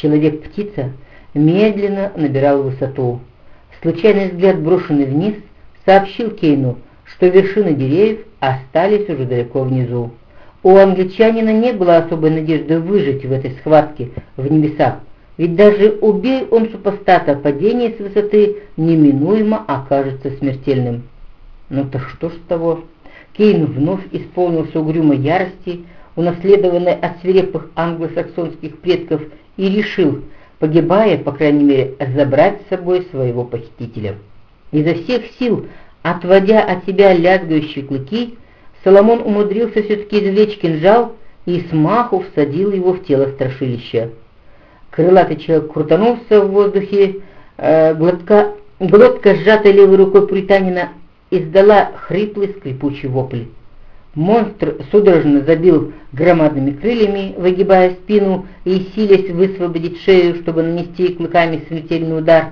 Человек-птица медленно набирал высоту. Случайный взгляд, брошенный вниз, сообщил Кейну, что вершины деревьев остались уже далеко внизу. У англичанина не было особой надежды выжить в этой схватке в небесах, ведь даже убей он супостата, падение с высоты неминуемо окажется смертельным. Ну так что ж с того? Кейн вновь исполнился угрюмой ярости, унаследованной от свирепых англосаксонских предков, и решил, погибая, по крайней мере, забрать с собой своего похитителя. Изо всех сил, отводя от себя лязгающие клыки, Соломон умудрился все-таки извлечь кинжал и смаху всадил его в тело страшилища. Крылатый человек крутанулся в воздухе, э, глотка, глотка, сжатая левой рукой пуританина, издала хриплый скрипучий вопль. Монстр судорожно забил громадными крыльями, выгибая спину и силясь высвободить шею, чтобы нанести клыками смертельный удар,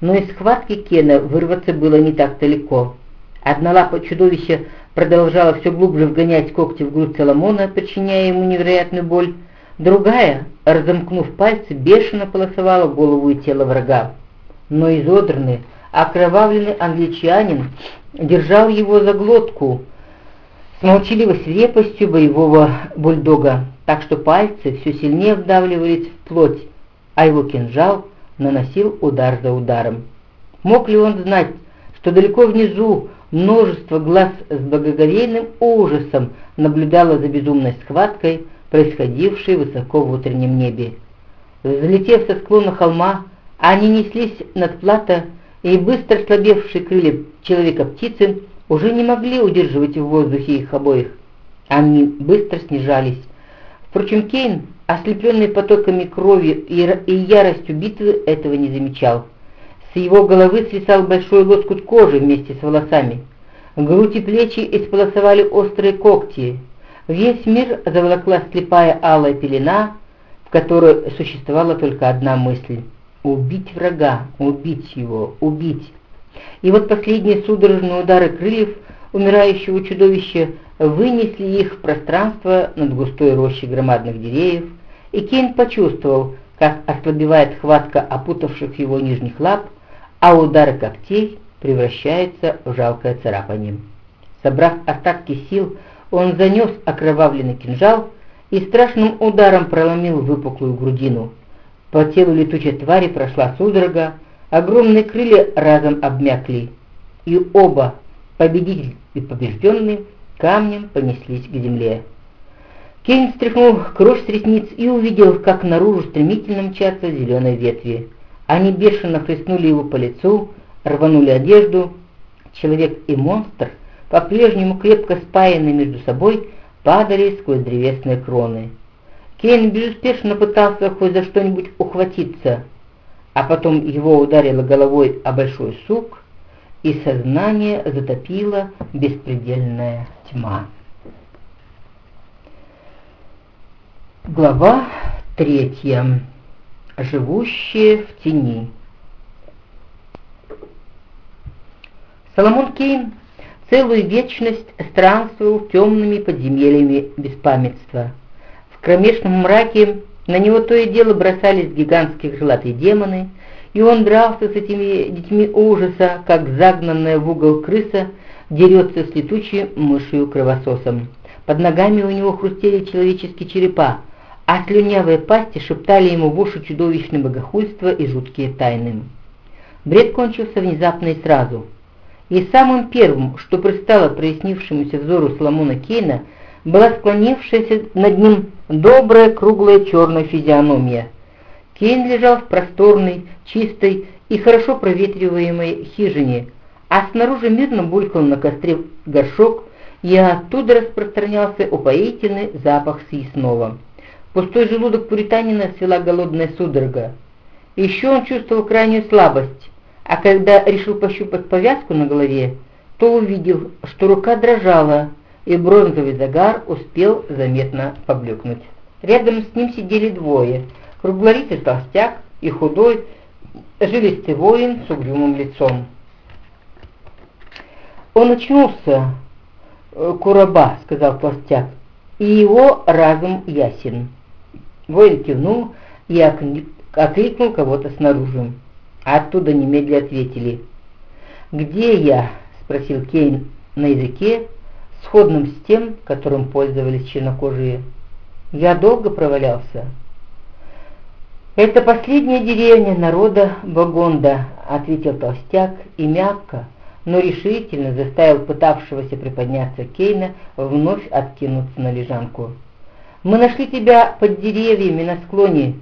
но из схватки Кена вырваться было не так-то легко. Одна лапа чудовища продолжала все глубже вгонять когти в грудь Соломона, причиняя ему невероятную боль, другая, разомкнув пальцы, бешено полосовала голову и тело врага. Но изодранный, окровавленный англичанин держал его за глотку молчаливой свирепостью боевого бульдога, так что пальцы все сильнее вдавливались в плоть, а его кинжал наносил удар за ударом. Мог ли он знать, что далеко внизу множество глаз с благоговейным ужасом наблюдало за безумной схваткой, происходившей высоко в утреннем небе. Взлетев со склона холма, они неслись над плато, и быстро слабевшие крылья человека-птицы уже не могли удерживать в воздухе их обоих. Они быстро снижались. Впрочем, Кейн, ослепленный потоками крови и яростью битвы, этого не замечал. С его головы свисал большой лоскут кожи вместе с волосами. Грудь и плечи исполосовали острые когти. Весь мир заволокла слепая алая пелена, в которой существовала только одна мысль — убить врага, убить его, убить. И вот последние судорожные удары крыльев умирающего чудовища вынесли их в пространство над густой рощей громадных деревьев, и Кейн почувствовал, как ослабевает хватка опутавших его нижних лап, а удары когтей превращаются в жалкое царапание. Собрав остатки сил, он занес окровавленный кинжал и страшным ударом проломил выпуклую грудину. По телу летучей твари прошла судорога, огромные крылья разом обмякли, и оба, победитель и побежденный, камнем понеслись к земле. Кейн стряхнул кровь с ресниц и увидел, как наружу стремительно мчатся зеленые ветви. Они бешено хлестнули его по лицу, рванули одежду. Человек и монстр, по-прежнему крепко спаянные между собой, падали сквозь древесные кроны. Кейн безуспешно пытался хоть за что-нибудь ухватиться, а потом его ударило головой о большой сук, и сознание затопила беспредельная тьма. Глава третья живущие в тени. Соломон Кейн целую вечность странствовал темными подземельями беспамятства. В кромешном мраке на него то и дело бросались гигантские крылатые демоны, и он дрался с этими детьми ужаса, как загнанная в угол крыса дерется с летучей мышью-кровососом. Под ногами у него хрустели человеческие черепа, а слюнявые пасти шептали ему в уши чудовищное богохульство и жуткие тайны. Бред кончился внезапно и сразу. И самым первым, что пристало прояснившемуся взору Соломона Кейна, была склонившаяся над ним добрая круглая черная физиономия. Кейн лежал в просторной, чистой и хорошо проветриваемой хижине, а снаружи мирно булькал на костре горшок, и оттуда распространялся упоительный запах съестного. Пустой желудок пуританина свела голодная судорога. Еще он чувствовал крайнюю слабость, а когда решил пощупать повязку на голове, то увидел, что рука дрожала, и бронзовый загар успел заметно поблекнуть. Рядом с ним сидели двое — круглолицый толстяк и худой, жилистый воин с угрюмым лицом. «Он очнулся, э, Кураба», — сказал толстяк, — «и его разум ясен». Воин кивнул и, окликнул кого-то снаружи. Оттуда немедля ответили. «Где я?» — спросил Кейн на языке, сходном с тем, которым пользовались чернокожие. «Я долго провалялся». «Это последняя деревня народа Багонда», — ответил толстяк и мягко, но решительно заставил пытавшегося приподняться Кейна вновь откинуться на лежанку. «Мы нашли тебя под деревьями на склоне